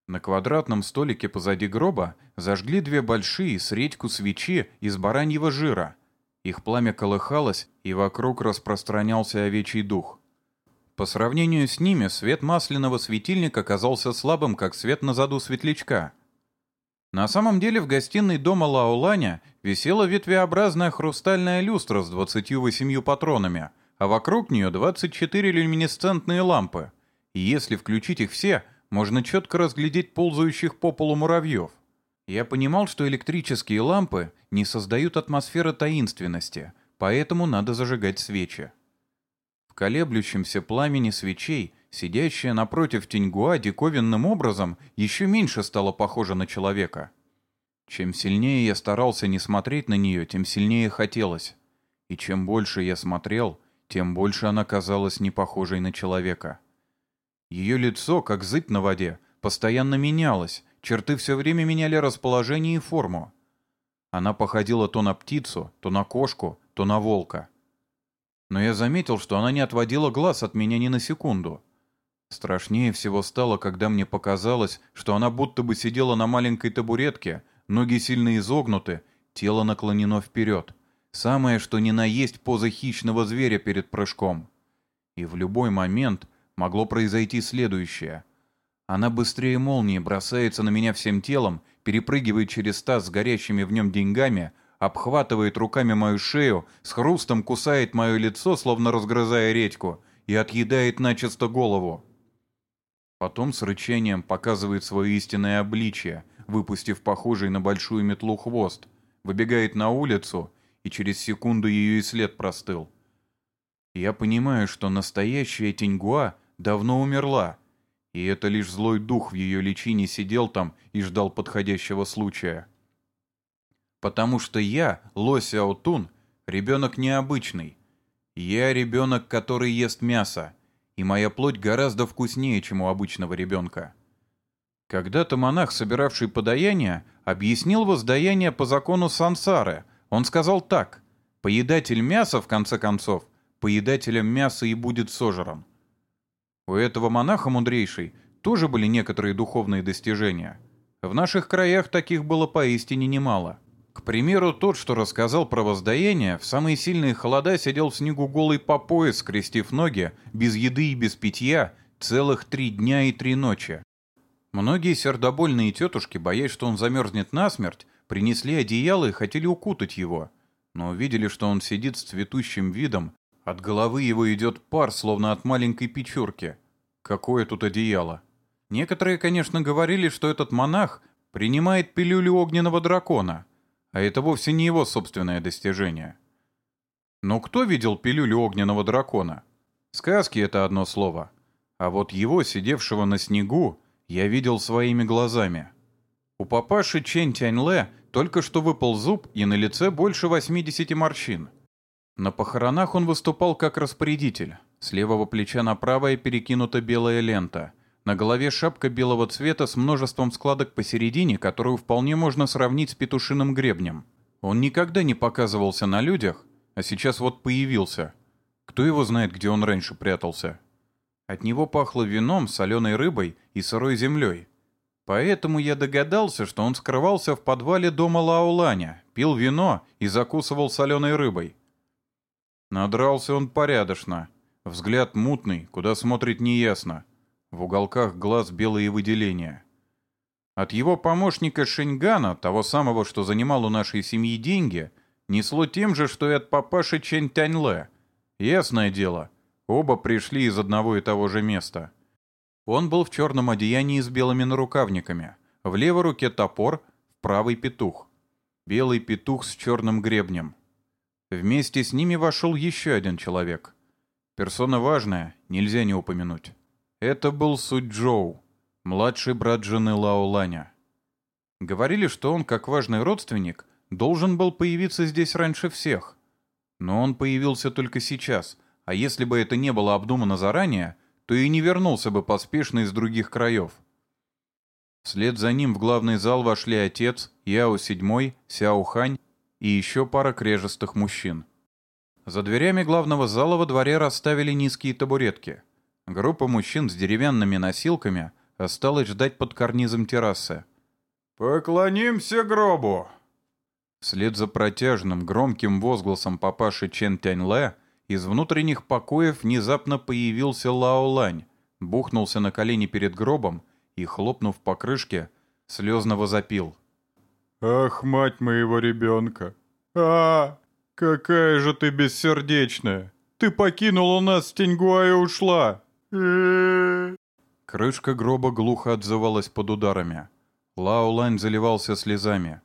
На квадратном столике позади гроба зажгли две большие с редьку свечи из бараньего жира. Их пламя колыхалось, и вокруг распространялся овечий дух. По сравнению с ними свет масляного светильника казался слабым, как свет на заду светлячка — на самом деле в гостиной дома Лаоланя висела ветвеобразная хрустальная люстра с 28 патронами, а вокруг нее 24 люминесцентные лампы. И если включить их все, можно четко разглядеть ползающих по полу муравьев. Я понимал, что электрические лампы не создают атмосферы таинственности, поэтому надо зажигать свечи. В колеблющемся пламени свечей Сидящая напротив Тиньгуа диковинным образом еще меньше стала похожа на человека. Чем сильнее я старался не смотреть на нее, тем сильнее хотелось. И чем больше я смотрел, тем больше она казалась не похожей на человека. Ее лицо, как зыбь на воде, постоянно менялось, черты все время меняли расположение и форму. Она походила то на птицу, то на кошку, то на волка. Но я заметил, что она не отводила глаз от меня ни на секунду. Страшнее всего стало, когда мне показалось, что она будто бы сидела на маленькой табуретке, ноги сильно изогнуты, тело наклонено вперед. Самое, что ни на есть поза хищного зверя перед прыжком. И в любой момент могло произойти следующее. Она быстрее молнии бросается на меня всем телом, перепрыгивает через таз с горящими в нем деньгами, обхватывает руками мою шею, с хрустом кусает мое лицо, словно разгрызая редьку, и отъедает начисто голову. Потом с рычанием показывает свое истинное обличие, выпустив похожий на большую метлу хвост, выбегает на улицу, и через секунду ее и след простыл. Я понимаю, что настоящая Тиньгуа давно умерла, и это лишь злой дух в ее личине сидел там и ждал подходящего случая. Потому что я, Лось Аутун, ребенок необычный. Я ребенок, который ест мясо, и моя плоть гораздо вкуснее, чем у обычного ребенка. Когда-то монах, собиравший подаяние, объяснил воздаяние по закону сансары. Он сказал так. «Поедатель мяса, в конце концов, поедателем мяса и будет сожран». У этого монаха мудрейший тоже были некоторые духовные достижения. В наших краях таких было поистине немало. К примеру, тот, что рассказал про воздаяние, в самые сильные холода сидел в снегу голый по пояс, скрестив ноги, без еды и без питья, целых три дня и три ночи. Многие сердобольные тетушки, боясь, что он замерзнет насмерть, принесли одеяло и хотели укутать его, но увидели, что он сидит с цветущим видом, от головы его идет пар, словно от маленькой печурки. Какое тут одеяло? Некоторые, конечно, говорили, что этот монах принимает пилюлю огненного дракона, а это вовсе не его собственное достижение. Но кто видел пилюлю огненного дракона? Сказки — это одно слово. А вот его, сидевшего на снегу, я видел своими глазами. У папаши Чен Тяньле только что выпал зуб, и на лице больше 80 морщин — на похоронах он выступал как распорядитель. С левого плеча на правое перекинута белая лента. На голове шапка белого цвета с множеством складок посередине, которую вполне можно сравнить с петушиным гребнем. Он никогда не показывался на людях, а сейчас вот появился. Кто его знает, где он раньше прятался? От него пахло вином, соленой рыбой и сырой землей. Поэтому я догадался, что он скрывался в подвале дома Лауланя, пил вино и закусывал соленой рыбой. Надрался он порядочно. Взгляд мутный, куда смотрит неясно. В уголках глаз белые выделения. От его помощника Шеньгана, того самого, что занимал у нашей семьи деньги, несло тем же, что и от папаши Чэнь Тяньле. Ясное дело, оба пришли из одного и того же места. Он был в черном одеянии с белыми нарукавниками. В левой руке топор, в правый петух. Белый петух с черным гребнем. Вместе с ними вошел еще один человек. Персона важная, нельзя не упомянуть. Это был Суджоу, младший брат жены Лао Ланя. Говорили, что он, как важный родственник, должен был появиться здесь раньше всех. Но он появился только сейчас, а если бы это не было обдумано заранее, то и не вернулся бы поспешно из других краев. Вслед за ним в главный зал вошли отец, Яо Седьмой, Сяо Хань и еще пара крежестых мужчин. За дверями главного зала во дворе расставили низкие табуретки. Группа мужчин с деревянными носилками осталась ждать под карнизом террасы. «Поклонимся гробу!» Вслед за протяжным, громким возгласом папаши Чен Тяньле из внутренних покоев внезапно появился Лао Лань, бухнулся на колени перед гробом и, хлопнув по крышке, слезно возопил. «Ах, мать моего ребенка! а Какая же ты бессердечная! Ты покинула нас, Теньгуа, и ушла!» Крышка гроба глухо отзывалась под ударами. Лао Лань заливался слезами.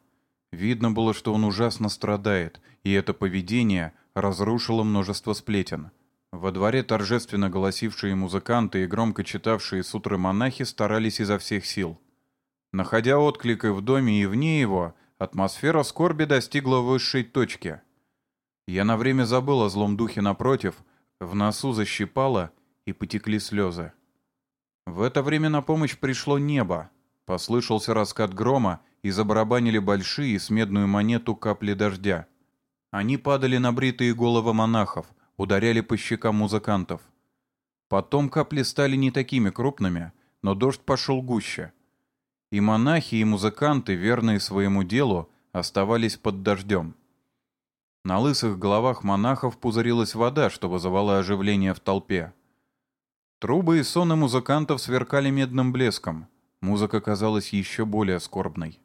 Видно было, что он ужасно страдает, и это поведение разрушило множество сплетен. Во дворе торжественно голосившие музыканты и громко читавшие сутры монахи старались изо всех сил. Находя отклик и в доме, и вне его, атмосфера скорби достигла высшей точки. Я на время забыл о злом духе напротив, в носу защипало и потекли слезы. В это время на помощь пришло небо. Послышался раскат грома, и забарабанили большие с медную монету капли дождя. Они падали на бритые головы монахов, ударяли по щекам музыкантов. Потом капли стали не такими крупными, но дождь пошел гуще. И монахи, и музыканты, верные своему делу, оставались под дождем. На лысых головах монахов пузырилась вода, что вызывало оживление в толпе. Трубы и соны музыкантов сверкали медным блеском. Музыка казалась еще более скорбной.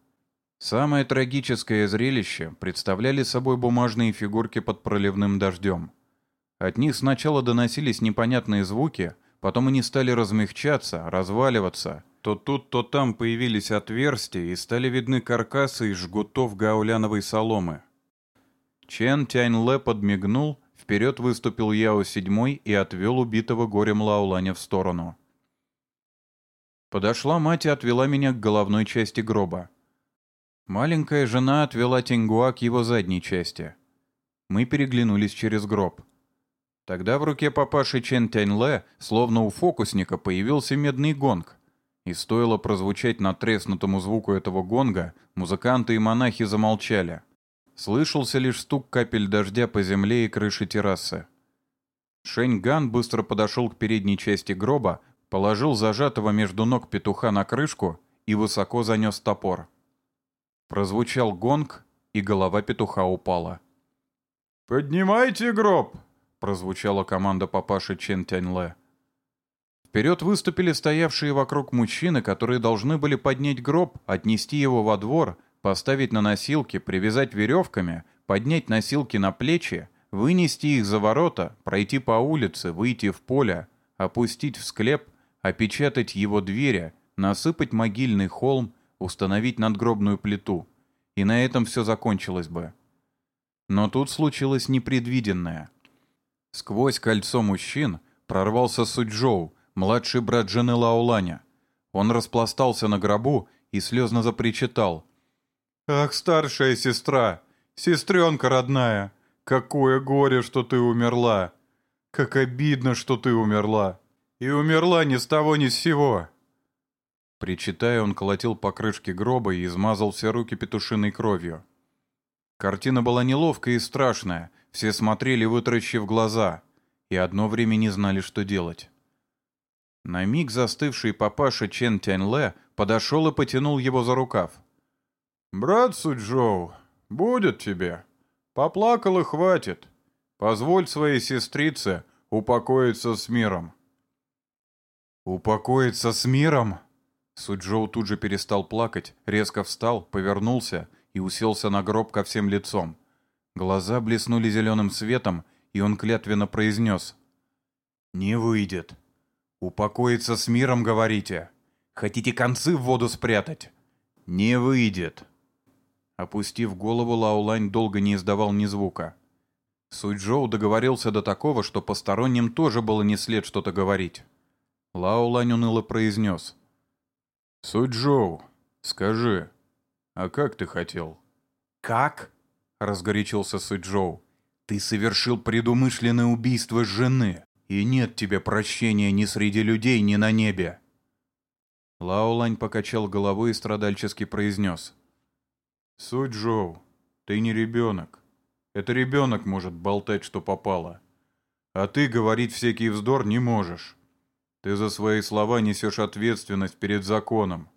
Самое трагическое зрелище представляли собой бумажные фигурки под проливным дождем. От них сначала доносились непонятные звуки, потом они стали размягчаться, разваливаться. То тут, то там появились отверстия и стали видны каркасы из жгутов гауляновой соломы. Чен Тянь-Ле подмигнул, вперед выступил Яо Седьмой и отвел убитого горем Лауланя в сторону. Подошла мать и отвела меня к головной части гроба. Маленькая жена отвела Тингуа к его задней части. Мы переглянулись через гроб. Тогда в руке папаши Чен Тяньле, словно у фокусника, появился медный гонг. И стоило прозвучать натреснутому звуку этого гонга, музыканты и монахи замолчали. Слышался лишь стук капель дождя по земле и крыше террасы. Шэнь Ган быстро подошел к передней части гроба, положил зажатого между ног петуха на крышку и высоко занес топор. Прозвучал гонг, и голова петуха упала. «Поднимайте гроб!» — прозвучала команда папаши Чен Тяньле. Вперед выступили стоявшие вокруг мужчины, которые должны были поднять гроб, отнести его во двор, поставить на носилки, привязать веревками, поднять носилки на плечи, вынести их за ворота, пройти по улице, выйти в поле, опустить в склеп, опечатать его двери, насыпать могильный холм, установить надгробную плиту. И на этом все закончилось бы. Но тут случилось непредвиденное. Сквозь кольцо мужчин прорвался Суджоу, младший брат жены Лауланя. Он распластался на гробу и слезно запричитал. «Ах, старшая сестра! Сестренка родная! Какое горе, что ты умерла! Как обидно, что ты умерла! И умерла ни с того ни с сего!» Причитая, он колотил по крышке гроба и измазал все руки петушиной кровью. Картина была неловкая и страшная, все смотрели, вытаращив глаза, и одно время не знали, что делать. На миг застывший папаша Чен Тяньле подошел и потянул его за рукав. «Брат Суджоу, будет тебе. Поплакал и хватит. Позволь своей сестрице упокоиться с миром». «Упокоиться с миром?» Суджоу тут же перестал плакать, резко встал, повернулся и уселся на гроб ко всем лицом. Глаза блеснули зеленым светом, и он клятвенно произнес. «Не выйдет. Упокоиться с миром, говорите? Хотите концы в воду спрятать? Не выйдет». Опустив голову, Лаулань долго не издавал ни звука. Суйчжоу договорился до такого, что посторонним тоже было не след что-то говорить. Лаулань уныло произнес. «Суйчжоу, скажи, а как ты хотел?» «Как?» — разгорячился Суйчжоу. «Ты совершил предумышленное убийство жены, и нет тебе прощения ни среди людей, ни на небе». Лаолань покачал головой и страдальчески произнес. «Суть, Джоу, ты не ребенок. Это ребенок может болтать, что попало. А ты говорить всякий вздор не можешь. Ты за свои слова несешь ответственность перед законом».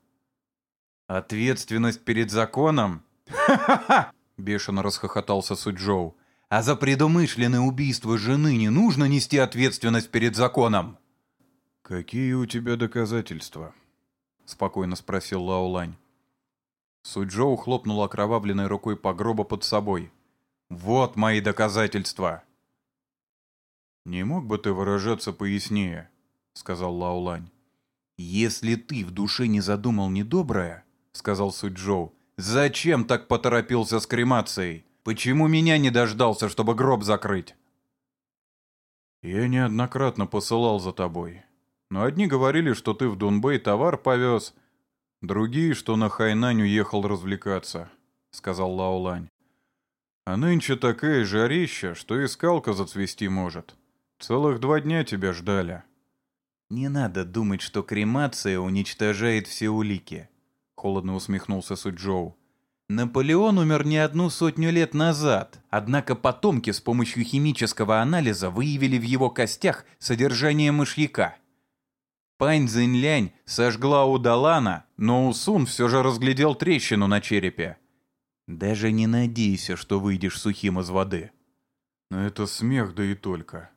«Ответственность перед законом? Ха-ха-ха!» — бешено расхохотался Суджоу. «А за предумышленное убийство жены не нужно нести ответственность перед законом?» «Какие у тебя доказательства?» — спокойно спросил Лаолань. Суджоу хлопнул окровавленной рукой по гробу под собой. «Вот мои доказательства!» «Не мог бы ты выражаться пояснее?» — сказал Лаулань. «Если ты в душе не задумал недоброе, — сказал Суджоу, — зачем так поторопился с кремацией? Почему меня не дождался, чтобы гроб закрыть?» «Я неоднократно посылал за тобой. Но одни говорили, что ты в Дунбэй товар повез, Другие, что на Хайнань уехал развлекаться, сказал Лаолань. А нынче такая жарища, что и скалка зацвести может. Целых два дня тебя ждали. Не надо думать, что кремация уничтожает все улики, холодно усмехнулся Суджоу. Наполеон умер не одну сотню лет назад, однако потомки с помощью химического анализа выявили в его костях содержание мышьяка. Пань Цзиньлянь сожгла у Далана, но Усун все же разглядел трещину на черепе. Даже не надейся, что выйдешь сухим из воды. Но это смех, да и только,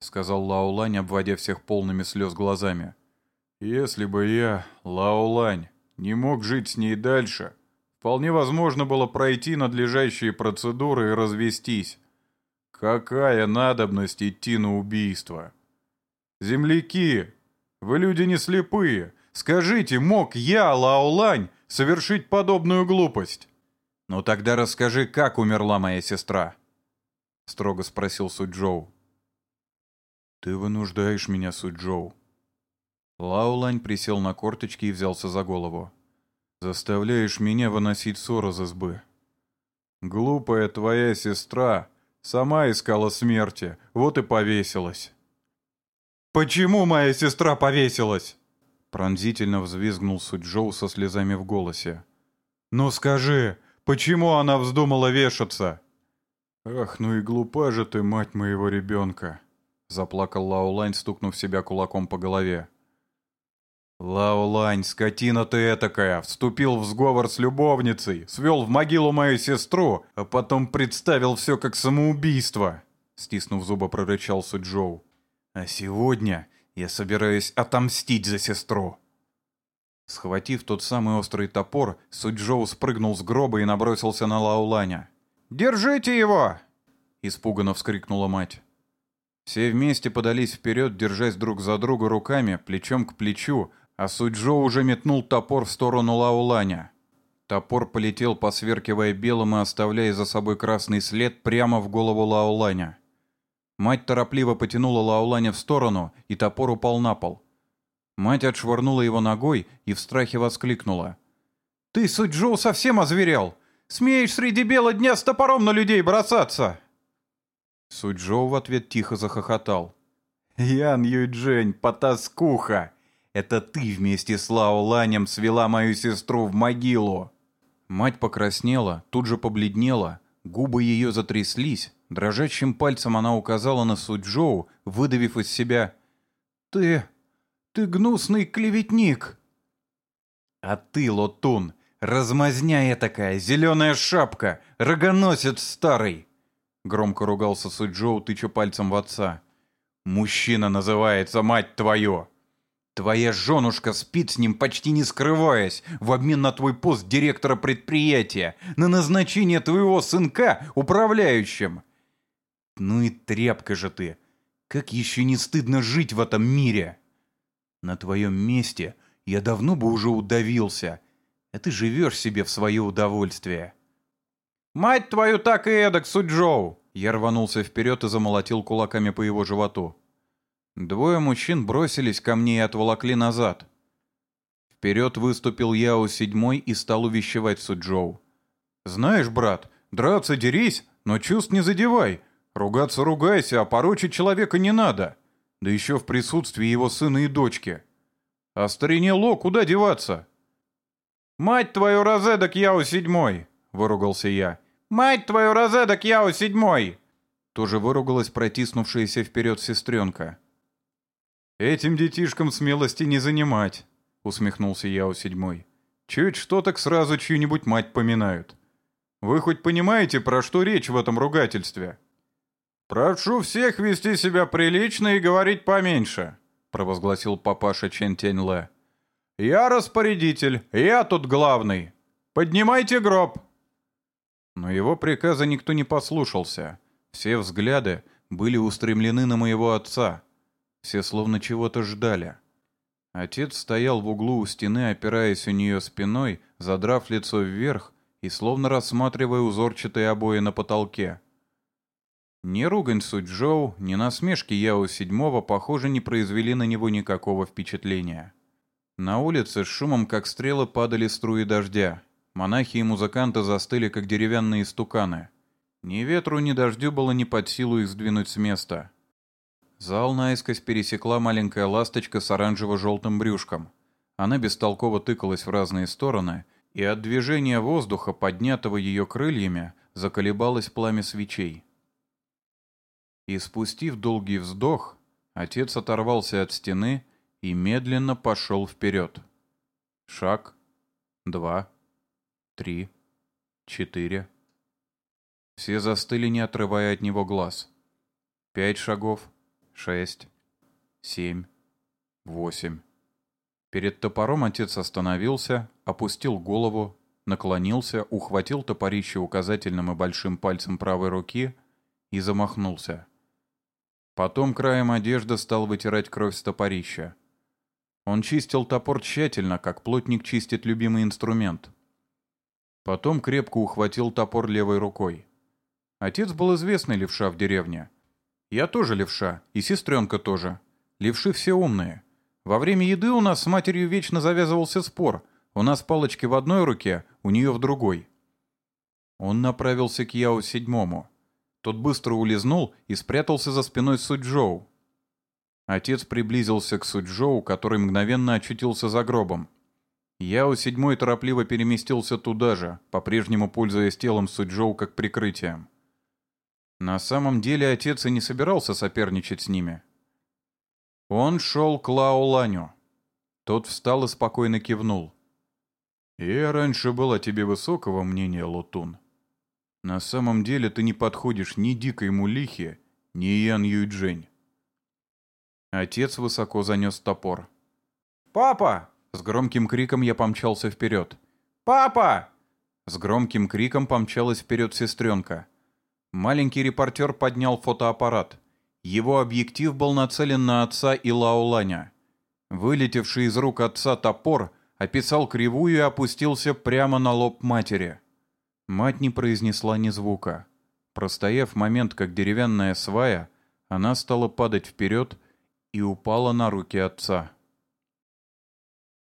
сказал Лаолань, обводя всех полными слез глазами. Если бы я, Лаолань, не мог жить с ней дальше, Вполне возможно было пройти надлежащие процедуры и развестись. Какая надобность идти на убийство? Земляки, вы люди не слепые. Скажите, мог я, Лаолань, совершить подобную глупость? Ну тогда расскажи, как умерла моя сестра? Строго спросил Суджоу. Ты вынуждаешь меня, Суджоу. Лаолань присел на корточки и взялся за голову. Заставляешь меня выносить ссор из избы. Глупая твоя сестра сама искала смерти, вот и повесилась. «Почему моя сестра повесилась?» Пронзительно взвизгнул Суджоу со слезами в голосе. «Ну скажи, почему она вздумала вешаться?» «Ах, ну и глупа же ты, мать моего ребенка!» Заплакал Лаолань, стукнув себя кулаком по голове. «Лаолань, скотина ты этакая, вступил в сговор с любовницей, свел в могилу мою сестру, а потом представил все как самоубийство!» Стиснув зубы, прорычал Суджоу. «А сегодня я собираюсь отомстить за сестру!» Схватив тот самый острый топор, Суджоу спрыгнул с гроба и набросился на Лаоланя. «Держите его!» — испуганно вскрикнула мать. Все вместе подались вперед, держась друг за друга руками, плечом к плечу, а Суджо уже метнул топор в сторону Лауланя. Топор полетел, посверкивая белым и оставляя за собой красный след прямо в голову Лауланя. Мать торопливо потянула Лауланя в сторону, и топор упал на пол. Мать отшвырнула его ногой и в страхе воскликнула. «Ты, Суджоу, совсем озверел! Смеешь среди бела дня с топором на людей бросаться!» Суджоу в ответ тихо захохотал. «Ян Юйджень, потаскуха! Это ты вместе с Лао Ланем свела мою сестру в могилу!» Мать покраснела, тут же побледнела, губы ее затряслись, дрожащим пальцем она указала на Суджоу, выдавив из себя «Ты... ты гнусный клеветник!» «А ты, Лотун, размазняя такая, зеленая шапка, рогоносец старый!» Громко ругался Суджоу, тыча пальцем в отца. «Мужчина называется, мать твою!» Твоя женушка спит с ним, почти не скрываясь, в обмен на твой пост директора предприятия, на назначение твоего сынка управляющим. Ну и тряпка же ты. Как еще не стыдно жить в этом мире? На твоем месте я давно бы уже удавился, а ты живешь себе в свое удовольствие. «Мать твою так и эдак, Суджоу!» Я рванулся вперед и замолотил кулаками по его животу. Двое мужчин бросились ко мне и отволокли назад. Вперед выступил Яо седьмой и стал увещевать Суджоу. «Знаешь, брат, драться дерись, но чувств не задевай. Ругаться ругайся, а порочить человека не надо. Да еще в присутствии его сына и дочки. А старине Ло куда деваться?» «Мать твою, розедок Яо седьмой!» — выругался я. «Мать твою, розедок Яо седьмой!» Тоже выругалась протиснувшаяся вперед сестренка. «Этим детишкам смелости не занимать», — усмехнулся я у седьмой. «Чуть что, так сразу чью-нибудь мать поминают. Вы хоть понимаете, про что речь в этом ругательстве?» «Прошу всех вести себя прилично и говорить поменьше», — провозгласил папаша Чен Тянь Лэ. «Я распорядитель, я тут главный. Поднимайте гроб!» Но его приказа никто не послушался. Все взгляды были устремлены на моего отца — все словно чего-то ждали. Отец стоял в углу у стены, опираясь у нее спиной, задрав лицо вверх и словно рассматривая узорчатые обои на потолке. Ни ругань Суджоу, ни насмешки Яо Седьмого, похоже, не произвели на него никакого впечатления. На улице с шумом, как стрелы, падали струи дождя. Монахи и музыканты застыли, как деревянные стуканы. Ни ветру, ни дождю было не под силу их сдвинуть с места. Зал наискось пересекла маленькая ласточка с оранжево-желтым брюшком. Она бестолково тыкалась в разные стороны и от движения воздуха, поднятого ее крыльями, заколебалось пламя свечей. И спустив долгий вздох, отец оторвался от стены и медленно пошел вперед. Шаг, два, три, четыре. Все застыли, не отрывая от него глаз. Пять шагов, шесть, семь, восемь. Перед топором отец остановился, опустил голову, наклонился, ухватил топорище указательным и большим пальцем правой руки и замахнулся. Потом краем одежды стал вытирать кровь с топорища. Он чистил топор тщательно, как плотник чистит любимый инструмент. Потом крепко ухватил топор левой рукой. Отец был известный левша в деревне. Я тоже левша, и сестренка тоже. Левши все умные. Во время еды у нас с матерью вечно завязывался спор. У нас палочки в одной руке, у нее в другой. Он направился к Яо седьмому. Тот быстро улизнул и спрятался за спиной Суджоу. Отец приблизился к Суджоу, который мгновенно очутился за гробом. Яо седьмой торопливо переместился туда же, по-прежнему пользуясь телом Суджоу как прикрытием. На самом деле отец и не собирался соперничать с ними. Он шел к Лао Ланю. Тот встал и спокойно кивнул. «Я раньше был о тебе высокого мнения, Лотун. На самом деле ты не подходишь ни дикой Мулихе, ни Ян Юйджень». Отец высоко занес топор. «Папа!» С громким криком я помчался вперед. «Папа!» С громким криком помчалась вперед сестренка. Маленький репортер поднял фотоаппарат. Его объектив был нацелен на отца и Лаоланя. Вылетевший из рук отца топор описал кривую и опустился прямо на лоб матери. Мать не произнесла ни звука. Простояв момент, как деревянная свая, она стала падать вперед и упала на руки отца.